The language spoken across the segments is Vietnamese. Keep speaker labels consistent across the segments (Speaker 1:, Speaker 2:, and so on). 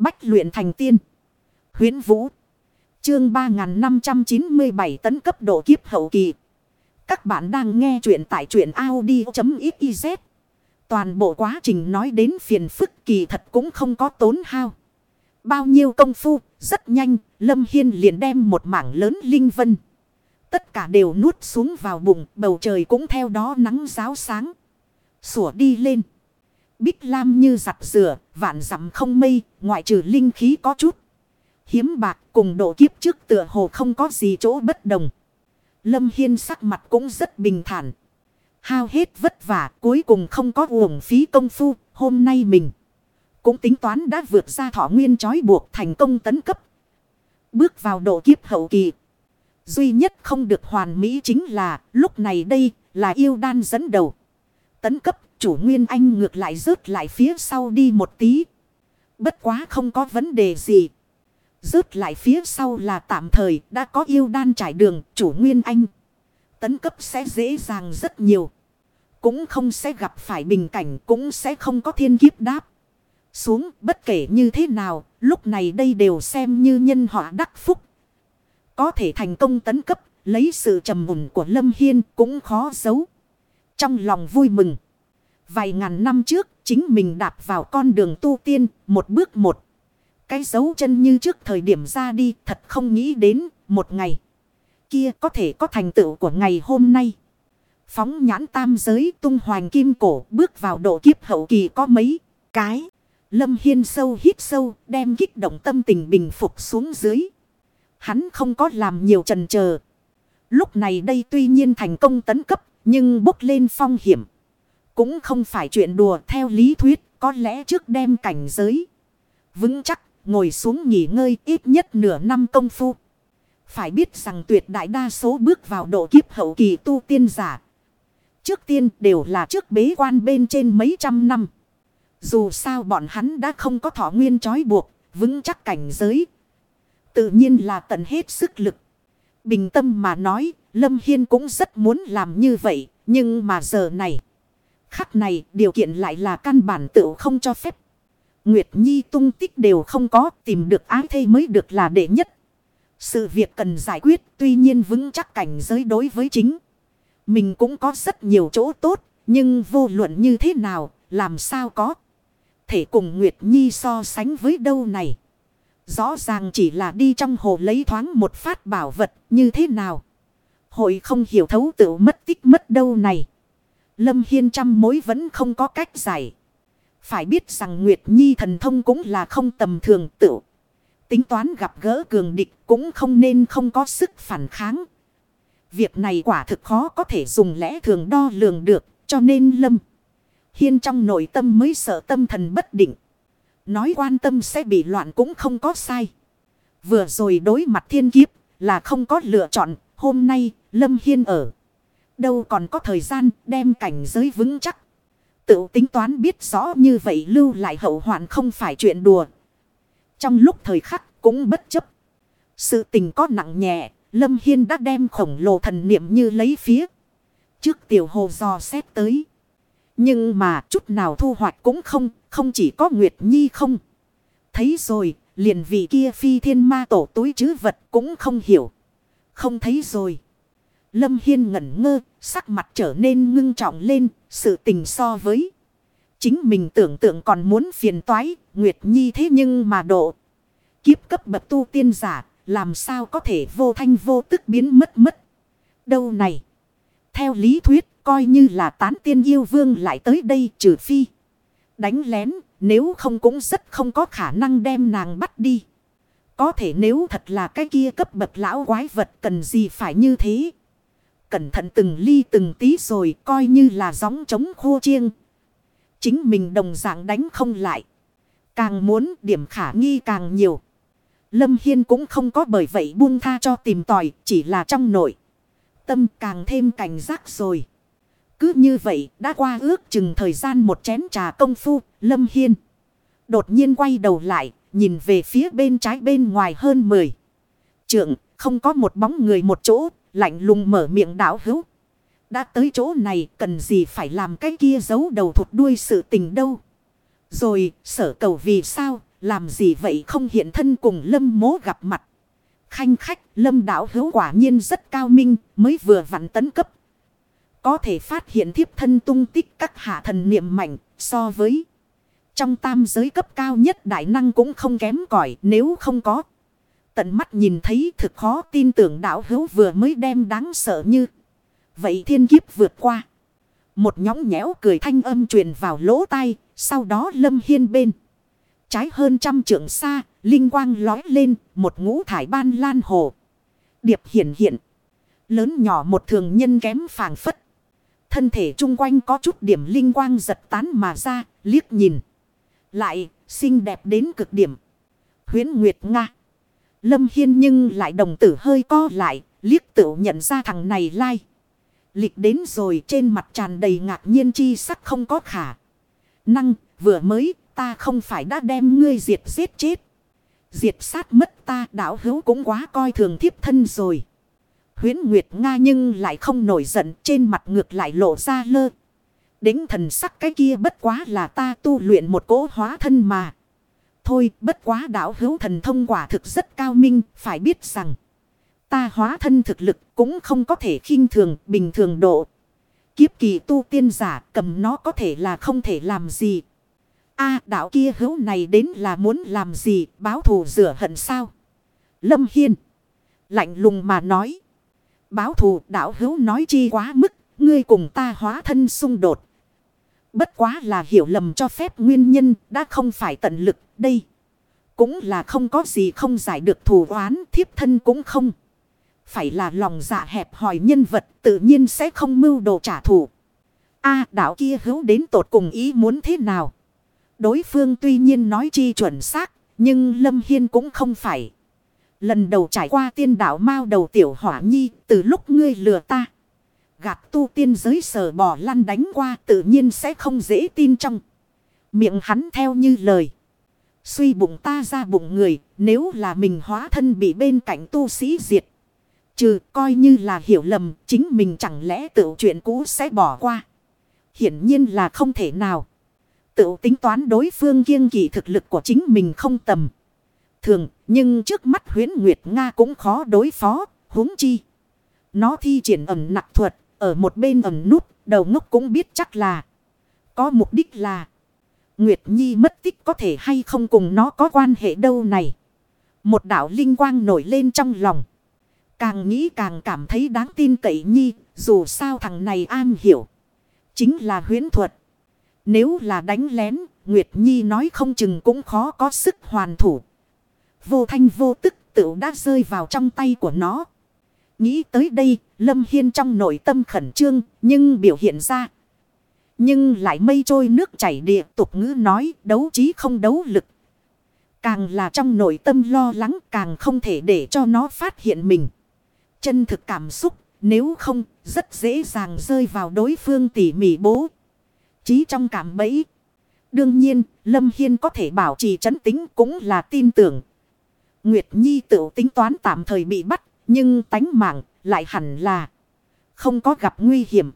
Speaker 1: Bách luyện thành tiên. huyễn Vũ. Chương 3597 tấn cấp độ kiếp hậu kỳ. Các bạn đang nghe truyện tại truyện Audi.xyz. Toàn bộ quá trình nói đến phiền phức kỳ thật cũng không có tốn hao. Bao nhiêu công phu, rất nhanh, Lâm Hiên liền đem một mảng lớn linh vân. Tất cả đều nuốt xuống vào bụng, bầu trời cũng theo đó nắng giáo sáng. Sủa đi lên. Bích lam như giặt rửa, vạn dặm không mây, ngoại trừ linh khí có chút. Hiếm bạc cùng độ kiếp trước tựa hồ không có gì chỗ bất đồng. Lâm Hiên sắc mặt cũng rất bình thản. Hao hết vất vả cuối cùng không có uổng phí công phu. Hôm nay mình cũng tính toán đã vượt ra thọ nguyên trói buộc thành công tấn cấp. Bước vào độ kiếp hậu kỳ. Duy nhất không được hoàn mỹ chính là lúc này đây là yêu đan dẫn đầu. Tấn cấp chủ nguyên anh ngược lại rớt lại phía sau đi một tí. Bất quá không có vấn đề gì. Rớt lại phía sau là tạm thời, đã có yêu đan trải đường, chủ nguyên anh. Tấn cấp sẽ dễ dàng rất nhiều. Cũng không sẽ gặp phải bình cảnh, cũng sẽ không có thiên kiếp đáp. Xuống, bất kể như thế nào, lúc này đây đều xem như nhân họa đắc phúc. Có thể thành công tấn cấp, lấy sự trầm mùn của Lâm Hiên cũng khó giấu. Trong lòng vui mừng. Vài ngàn năm trước, chính mình đạp vào con đường tu tiên, một bước một. Cái dấu chân như trước thời điểm ra đi, thật không nghĩ đến, một ngày. Kia có thể có thành tựu của ngày hôm nay. Phóng nhãn tam giới tung hoàng kim cổ, bước vào độ kiếp hậu kỳ có mấy cái. Lâm Hiên sâu hít sâu, đem kích động tâm tình bình phục xuống dưới. Hắn không có làm nhiều trần chờ Lúc này đây tuy nhiên thành công tấn cấp, nhưng bốc lên phong hiểm. Cũng không phải chuyện đùa theo lý thuyết có lẽ trước đem cảnh giới. Vững chắc ngồi xuống nghỉ ngơi ít nhất nửa năm công phu. Phải biết rằng tuyệt đại đa số bước vào độ kiếp hậu kỳ tu tiên giả. Trước tiên đều là trước bế quan bên trên mấy trăm năm. Dù sao bọn hắn đã không có thọ nguyên trói buộc, vững chắc cảnh giới. Tự nhiên là tận hết sức lực. Bình tâm mà nói, Lâm Hiên cũng rất muốn làm như vậy, nhưng mà giờ này. Khắc này, điều kiện lại là căn bản tự không cho phép. Nguyệt Nhi tung tích đều không có, tìm được ái thê mới được là đệ nhất. Sự việc cần giải quyết, tuy nhiên vững chắc cảnh giới đối với chính. Mình cũng có rất nhiều chỗ tốt, nhưng vô luận như thế nào, làm sao có. Thể cùng Nguyệt Nhi so sánh với đâu này. Rõ ràng chỉ là đi trong hồ lấy thoáng một phát bảo vật, như thế nào. Hội không hiểu thấu tự mất tích mất đâu này. Lâm Hiên trăm mối vẫn không có cách giải. Phải biết rằng Nguyệt Nhi thần thông cũng là không tầm thường tự. Tính toán gặp gỡ cường địch cũng không nên không có sức phản kháng. Việc này quả thực khó có thể dùng lẽ thường đo lường được, cho nên Lâm. Hiên trong nội tâm mới sợ tâm thần bất định. Nói quan tâm sẽ bị loạn cũng không có sai. Vừa rồi đối mặt thiên kiếp là không có lựa chọn. Hôm nay Lâm Hiên ở. Đâu còn có thời gian đem cảnh giới vững chắc. Tự tính toán biết rõ như vậy lưu lại hậu hoạn không phải chuyện đùa. Trong lúc thời khắc cũng bất chấp. Sự tình có nặng nhẹ. Lâm Hiên đã đem khổng lồ thần niệm như lấy phía. Trước tiểu hồ dò xét tới. Nhưng mà chút nào thu hoạch cũng không, không chỉ có Nguyệt Nhi không. Thấy rồi, liền vị kia phi thiên ma tổ túi chứ vật cũng không hiểu. Không thấy rồi. Lâm Hiên ngẩn ngơ, sắc mặt trở nên ngưng trọng lên, sự tình so với. Chính mình tưởng tượng còn muốn phiền toái, Nguyệt Nhi thế nhưng mà độ. Kiếp cấp bậc tu tiên giả, làm sao có thể vô thanh vô tức biến mất mất. Đâu này? Theo lý thuyết, coi như là tán tiên yêu vương lại tới đây trừ phi. Đánh lén, nếu không cũng rất không có khả năng đem nàng bắt đi. Có thể nếu thật là cái kia cấp bậc lão quái vật cần gì phải như thế. Cẩn thận từng ly từng tí rồi coi như là gióng trống khô chiêng. Chính mình đồng dạng đánh không lại. Càng muốn điểm khả nghi càng nhiều. Lâm Hiên cũng không có bởi vậy buông tha cho tìm tòi chỉ là trong nội. Tâm càng thêm cảnh giác rồi. Cứ như vậy đã qua ước chừng thời gian một chén trà công phu, Lâm Hiên. Đột nhiên quay đầu lại, nhìn về phía bên trái bên ngoài hơn 10. Trượng, không có một bóng người một chỗ, lạnh lùng mở miệng đảo hữu. Đã tới chỗ này, cần gì phải làm cái kia giấu đầu thụt đuôi sự tình đâu. Rồi, sở cầu vì sao, Làm gì vậy không hiện thân cùng lâm mố gặp mặt. Khanh khách, lâm đảo hữu quả nhiên rất cao minh, mới vừa vặn tấn cấp. Có thể phát hiện thiếp thân tung tích các hạ thần niệm mạnh, so với. Trong tam giới cấp cao nhất đại năng cũng không kém cỏi, nếu không có. Tận mắt nhìn thấy thực khó tin tưởng đảo hữu vừa mới đem đáng sợ như. Vậy thiên kiếp vượt qua. Một nhóng nhẽo cười thanh âm truyền vào lỗ tai. Sau đó lâm hiên bên. Trái hơn trăm trượng xa. Linh quang lói lên. Một ngũ thải ban lan hồ. Điệp hiển hiện. Lớn nhỏ một thường nhân kém phàng phất. Thân thể chung quanh có chút điểm linh quang giật tán mà ra. Liếc nhìn. Lại, xinh đẹp đến cực điểm. Huyến Nguyệt Nga. Lâm Hiên nhưng lại đồng tử hơi co lại. Liếc tựu nhận ra thằng này lai. Lịch đến rồi, trên mặt tràn đầy ngạc nhiên chi sắc không có khả. Năng vừa mới, ta không phải đã đem ngươi diệt giết chết. Diệt sát mất ta đảo hữu cũng quá coi thường thiếp thân rồi. Huyến Nguyệt Nga nhưng lại không nổi giận, trên mặt ngược lại lộ ra lơ. Đính thần sắc cái kia bất quá là ta tu luyện một cỗ hóa thân mà. Thôi, bất quá đảo hữu thần thông quả thực rất cao minh, phải biết rằng. Ta hóa thân thực lực cũng không có thể khinh thường, bình thường độ. Kiếp kỳ tu tiên giả cầm nó có thể là không thể làm gì. a, đạo kia hữu này đến là muốn làm gì, báo thù rửa hận sao. Lâm Hiên. Lạnh lùng mà nói. Báo thù, đạo hữu nói chi quá mức. Ngươi cùng ta hóa thân xung đột. Bất quá là hiểu lầm cho phép nguyên nhân đã không phải tận lực đây. Cũng là không có gì không giải được thù oán thiếp thân cũng không. Phải là lòng dạ hẹp hỏi nhân vật tự nhiên sẽ không mưu đồ trả thù. a đạo kia hữu đến tột cùng ý muốn thế nào? Đối phương tuy nhiên nói chi chuẩn xác, nhưng Lâm Hiên cũng không phải. Lần đầu trải qua tiên đạo mao đầu tiểu hỏa nhi từ lúc ngươi lừa ta. Gạt tu tiên giới sở bỏ lăn đánh qua tự nhiên sẽ không dễ tin trong. Miệng hắn theo như lời. Suy bụng ta ra bụng người, nếu là mình hóa thân bị bên cạnh tu sĩ diệt. Trừ coi như là hiểu lầm, chính mình chẳng lẽ tự chuyện cũ sẽ bỏ qua. Hiển nhiên là không thể nào. Tự tính toán đối phương kiêng kỵ thực lực của chính mình không tầm. Thường, nhưng trước mắt huyến Nguyệt Nga cũng khó đối phó, huống chi. Nó thi triển ẩm nặc thuật ở một bên ẩm nút đầu ngốc cũng biết chắc là. Có mục đích là. Nguyệt Nhi mất tích có thể hay không cùng nó có quan hệ đâu này. Một đạo linh quang nổi lên trong lòng. Càng nghĩ càng cảm thấy đáng tin cậy nhi, dù sao thằng này an hiểu. Chính là huyến thuật. Nếu là đánh lén, Nguyệt Nhi nói không chừng cũng khó có sức hoàn thủ. Vô thanh vô tức tự đã rơi vào trong tay của nó. Nghĩ tới đây, Lâm Hiên trong nội tâm khẩn trương, nhưng biểu hiện ra. Nhưng lại mây trôi nước chảy địa tục ngữ nói đấu trí không đấu lực. Càng là trong nội tâm lo lắng càng không thể để cho nó phát hiện mình. Chân thực cảm xúc, nếu không, rất dễ dàng rơi vào đối phương tỉ mỉ bố. trí trong cảm bẫy. Đương nhiên, Lâm Hiên có thể bảo trì chấn tính cũng là tin tưởng. Nguyệt Nhi tự tính toán tạm thời bị bắt, nhưng tánh mạng lại hẳn là không có gặp nguy hiểm.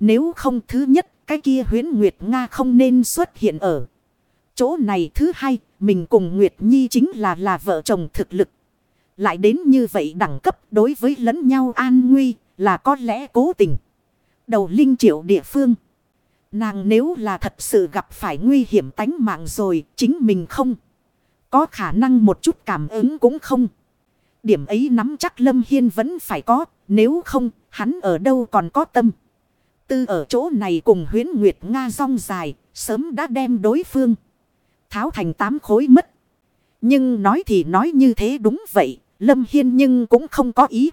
Speaker 1: Nếu không thứ nhất, cái kia huyến Nguyệt Nga không nên xuất hiện ở chỗ này. Thứ hai, mình cùng Nguyệt Nhi chính là là vợ chồng thực lực. Lại đến như vậy đẳng cấp đối với lẫn nhau an nguy là có lẽ cố tình. Đầu linh triệu địa phương. Nàng nếu là thật sự gặp phải nguy hiểm tánh mạng rồi chính mình không. Có khả năng một chút cảm ứng cũng không. Điểm ấy nắm chắc Lâm Hiên vẫn phải có. Nếu không hắn ở đâu còn có tâm. Tư ở chỗ này cùng huyến Nguyệt Nga rong dài. Sớm đã đem đối phương. Tháo thành tám khối mất. Nhưng nói thì nói như thế đúng vậy. Lâm Hiên nhưng cũng không có ý.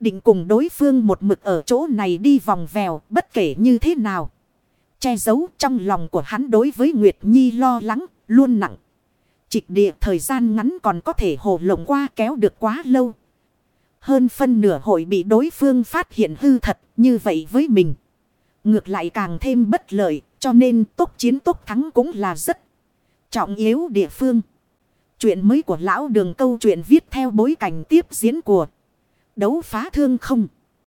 Speaker 1: Định cùng đối phương một mực ở chỗ này đi vòng vèo bất kể như thế nào. Che giấu trong lòng của hắn đối với Nguyệt Nhi lo lắng, luôn nặng. Trịch địa thời gian ngắn còn có thể hồ lộng qua kéo được quá lâu. Hơn phân nửa hội bị đối phương phát hiện hư thật như vậy với mình. Ngược lại càng thêm bất lợi, cho nên tốt chiến tốt thắng cũng là rất trọng yếu địa phương. Chuyện mới của lão đường câu chuyện viết theo bối cảnh tiếp diễn của đấu phá thương không.